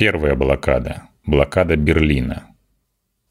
Первая блокада – блокада Берлина.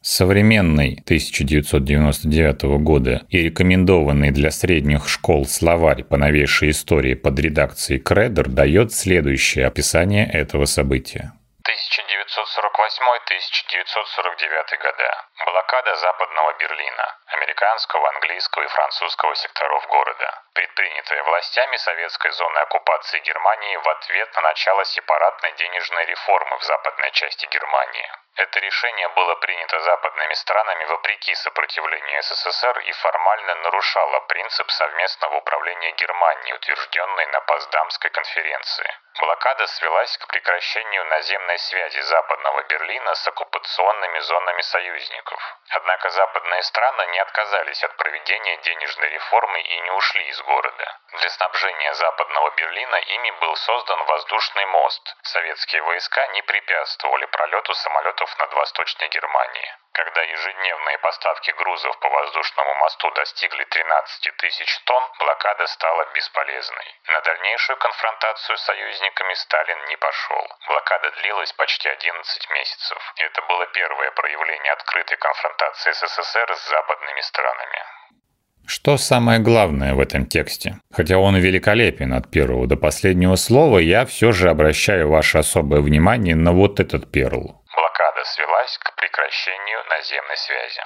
Современный 1999 года и рекомендованный для средних школ словарь по новейшей истории под редакцией Кредер дает следующее описание этого события. 1948-1949 года. Блокада Западного Берлина, американского, английского и французского секторов города, предпринятая властями советской зоны оккупации Германии в ответ на начало сепаратной денежной реформы в западной части Германии. Это решение было принято западными странами вопреки сопротивлению СССР и формально нарушало принцип совместного управления Германией, утвержденный на Поздамской конференции. Блокада свелась к прекращению наземной связи Западного Берлина с оккупационными зонами союзников. Однако западные страны не отказались от проведения денежной реформы и не ушли из города. Для снабжения Западного Берлина ими был создан воздушный мост. Советские войска не препятствовали пролету самолетов над Восточной Германией. Когда ежедневные поставки грузов по воздушному мосту достигли 13 тысяч тонн, блокада стала бесполезной. На дальнейшую конфронтацию с союзниками Сталин не пошел. Блокада длилась почти 11 месяцев. Это было первое проявление открытой конфронтации СССР с западными странами. Что самое главное в этом тексте? Хотя он великолепен от первого до последнего слова, я все же обращаю ваше особое внимание на вот этот перл. Свелась к прекращению наземной связи.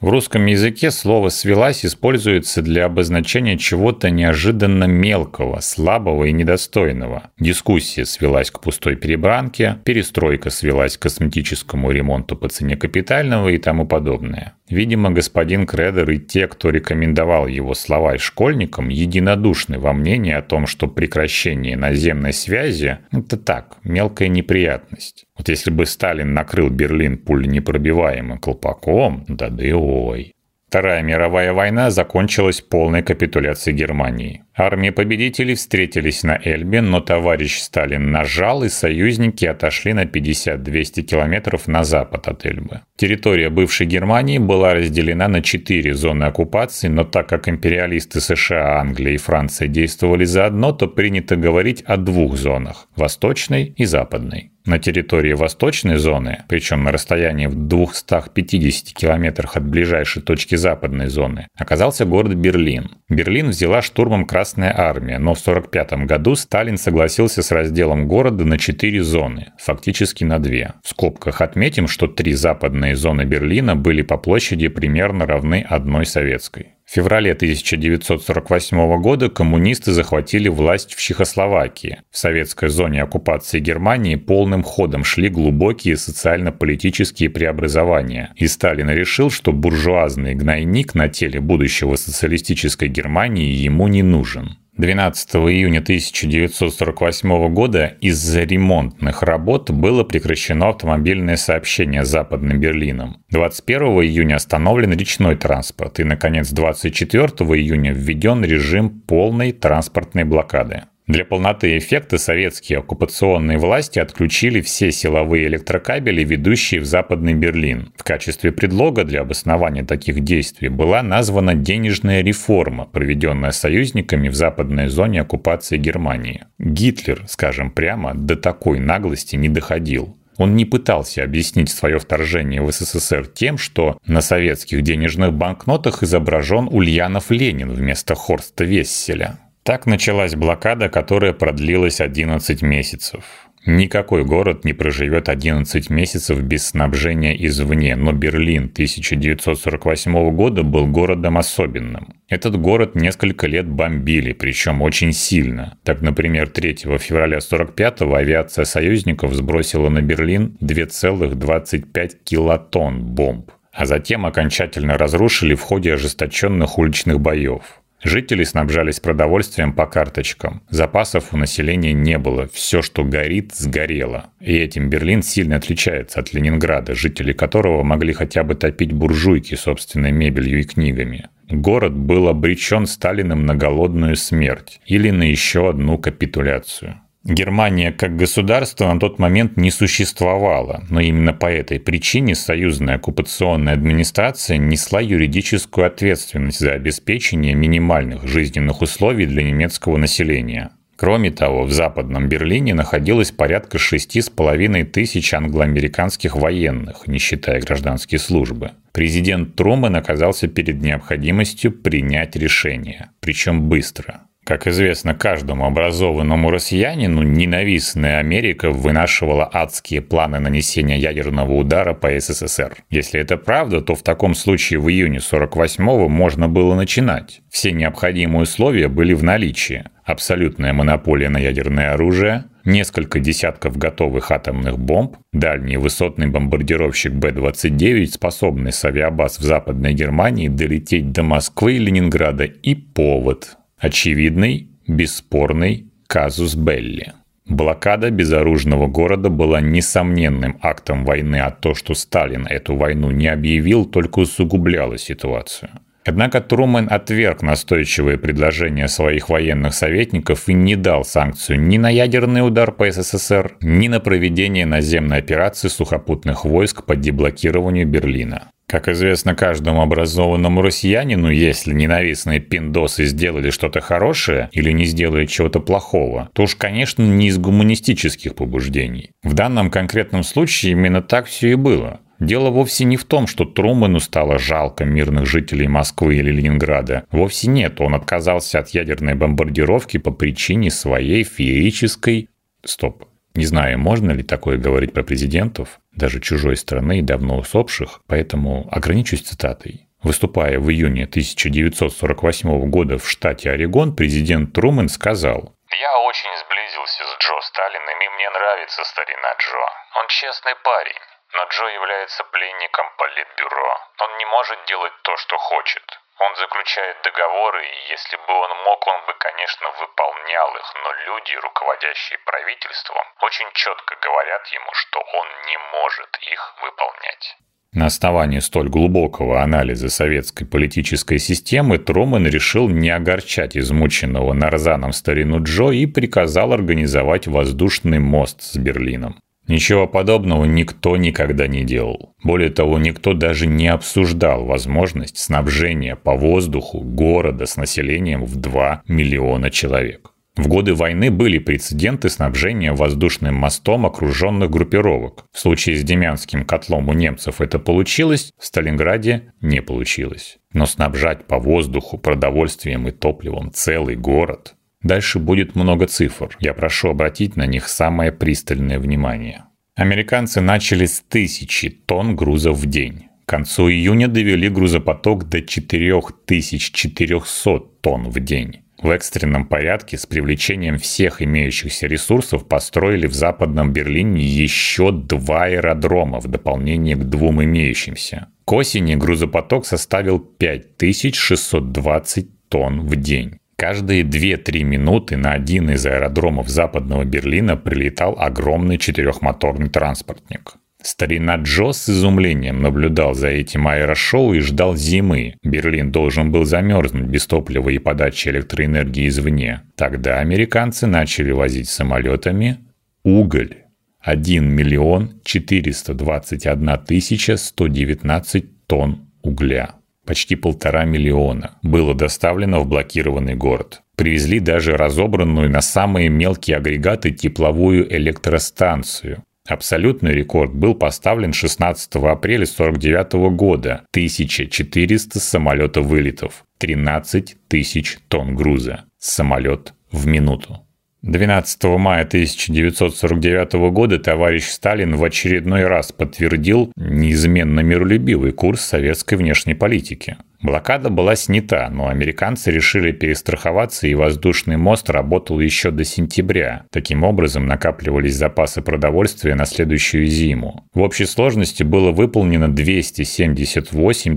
В русском языке слово «свелась» используется для обозначения чего-то неожиданно мелкого, слабого и недостойного. Дискуссия свелась к пустой перебранке, перестройка свелась к косметическому ремонту по цене капитального и тому подобное. Видимо, господин Кредер и те, кто рекомендовал его словарь школьникам, единодушны во мнении о том, что прекращение наземной связи – это так, мелкая неприятность. Вот если бы Сталин накрыл Берлин пуленепробиваемым колпаком, да да и ой. Вторая мировая война закончилась полной капитуляцией Германии. Армии победителей встретились на Эльбе, но товарищ Сталин нажал, и союзники отошли на 50-200 километров на запад от Эльбы. Территория бывшей Германии была разделена на четыре зоны оккупации, но так как империалисты США, Англия и Франция действовали заодно, то принято говорить о двух зонах – восточной и западной. На территории восточной зоны, причем на расстоянии в 250 километрах от ближайшей точки западной зоны, оказался город Берлин. Берлин взяла штурмом Красная армия, но в 1945 году Сталин согласился с разделом города на четыре зоны, фактически на две. В скобках отметим, что три западные зоны Берлина были по площади примерно равны одной советской. В феврале 1948 года коммунисты захватили власть в Чехословакии. В советской зоне оккупации Германии полным ходом шли глубокие социально-политические преобразования, и Сталин решил, что буржуазный гнойник на теле будущего социалистической Германии ему не нужен. 12 июня 1948 года из-за ремонтных работ было прекращено автомобильное сообщение с Западным Берлином. 21 июня остановлен речной транспорт и, наконец, 24 июня введен режим полной транспортной блокады. Для полноты эффекта советские оккупационные власти отключили все силовые электрокабели, ведущие в Западный Берлин. В качестве предлога для обоснования таких действий была названа денежная реформа, проведенная союзниками в западной зоне оккупации Германии. Гитлер, скажем прямо, до такой наглости не доходил. Он не пытался объяснить свое вторжение в СССР тем, что на советских денежных банкнотах изображен Ульянов Ленин вместо Хорста Весселя. Так началась блокада, которая продлилась 11 месяцев. Никакой город не проживет 11 месяцев без снабжения извне, но Берлин 1948 года был городом особенным. Этот город несколько лет бомбили, причем очень сильно. Так, например, 3 февраля 1945 авиация союзников сбросила на Берлин 2,25 килотонн бомб, а затем окончательно разрушили в ходе ожесточенных уличных боев. Жители снабжались продовольствием по карточкам. Запасов у населения не было. Все, что горит, сгорело. И этим Берлин сильно отличается от Ленинграда, жители которого могли хотя бы топить буржуйки собственной мебелью и книгами. Город был обречен Сталиным на голодную смерть или на еще одну капитуляцию. Германия как государство на тот момент не существовала, но именно по этой причине союзная оккупационная администрация несла юридическую ответственность за обеспечение минимальных жизненных условий для немецкого населения. Кроме того, в Западном Берлине находилось порядка шести с половиной тысяч англоамериканских военных, не считая гражданские службы. Президент Трумэн оказался перед необходимостью принять решение, причем быстро. Как известно каждому образованному россиянину, ненавистная Америка вынашивала адские планы нанесения ядерного удара по СССР. Если это правда, то в таком случае в июне 48-го можно было начинать. Все необходимые условия были в наличии. Абсолютная монополия на ядерное оружие, несколько десятков готовых атомных бомб, дальний высотный бомбардировщик Б-29, способный с авиабаз в Западной Германии долететь до Москвы и Ленинграда, и повод Очевидный, бесспорный казус Белли. Блокада безоружного города была несомненным актом войны, а то, что Сталин эту войну не объявил, только усугубляло ситуацию. Однако Трумэн отверг настойчивые предложения своих военных советников и не дал санкцию ни на ядерный удар по СССР, ни на проведение наземной операции сухопутных войск по деблокированию Берлина. Как известно каждому образованному россиянину, если ненавистные пиндосы сделали что-то хорошее или не сделали чего-то плохого, то уж, конечно, не из гуманистических побуждений. В данном конкретном случае именно так все и было. Дело вовсе не в том, что Трумэну стало жалко мирных жителей Москвы или Ленинграда. Вовсе нет, он отказался от ядерной бомбардировки по причине своей феерической... Стоп. Не знаю, можно ли такое говорить про президентов, даже чужой страны и давно усопших, поэтому ограничусь цитатой. Выступая в июне 1948 года в штате Орегон, президент Трумэн сказал «Я очень сблизился с Джо Сталиным, и мне нравится старина Джо. Он честный парень, но Джо является пленником политбюро. Он не может делать то, что хочет. Он заключает договоры, и если бы он мог, он бы, конечно, выполнял их, но люди, руководящие правительством, очень четко говорят ему, что он не может их выполнять. На основании столь глубокого анализа советской политической системы Трумэн решил не огорчать измученного нарзаном старину Джо и приказал организовать воздушный мост с Берлином. Ничего подобного никто никогда не делал. Более того, никто даже не обсуждал возможность снабжения по воздуху города с населением в 2 миллиона человек. В годы войны были прецеденты снабжения воздушным мостом окруженных группировок. В случае с Демянским котлом у немцев это получилось, в Сталинграде не получилось. Но снабжать по воздуху продовольствием и топливом целый город Дальше будет много цифр. Я прошу обратить на них самое пристальное внимание. Американцы начали с тысячи тонн грузов в день. К концу июня довели грузопоток до 4400 тонн в день. В экстренном порядке с привлечением всех имеющихся ресурсов построили в Западном Берлине еще два аэродрома в дополнение к двум имеющимся. К осени грузопоток составил 5620 тонн в день. Каждые 2-3 минуты на один из аэродромов западного Берлина прилетал огромный четырехмоторный транспортник. Старина Джо с изумлением наблюдал за этим аэрошоу и ждал зимы. Берлин должен был замерзнуть без топлива и подачи электроэнергии извне. Тогда американцы начали возить самолетами уголь. 1 миллион 421 тысяча 119 тонн угля почти полтора миллиона, было доставлено в блокированный город. Привезли даже разобранную на самые мелкие агрегаты тепловую электростанцию. Абсолютный рекорд был поставлен 16 апреля 1949 года. 1400 самолетов вылетов, 13 тысяч тонн груза. Самолет в минуту. 12 мая 1949 года товарищ Сталин в очередной раз подтвердил неизменно миролюбивый курс советской внешней политики – Блокада была снята, но американцы решили перестраховаться, и воздушный мост работал еще до сентября. Таким образом накапливались запасы продовольствия на следующую зиму. В общей сложности было выполнено 278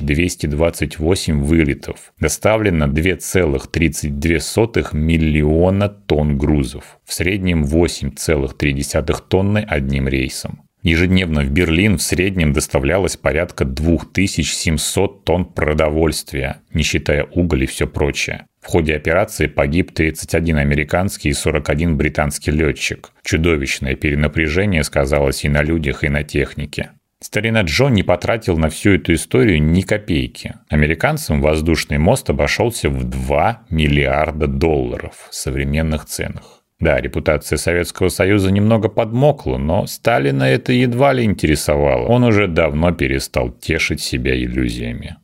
228 вылетов. Доставлено 2,32 миллиона тонн грузов. В среднем 8,3 тонны одним рейсом. Ежедневно в Берлин в среднем доставлялось порядка 2700 тонн продовольствия, не считая уголь и все прочее. В ходе операции погиб 31 американский и 41 британский летчик. Чудовищное перенапряжение сказалось и на людях, и на технике. Старина Джо не потратил на всю эту историю ни копейки. Американцам воздушный мост обошелся в 2 миллиарда долларов в современных ценах. Да, репутация Советского Союза немного подмокла, но Сталина это едва ли интересовало. Он уже давно перестал тешить себя иллюзиями.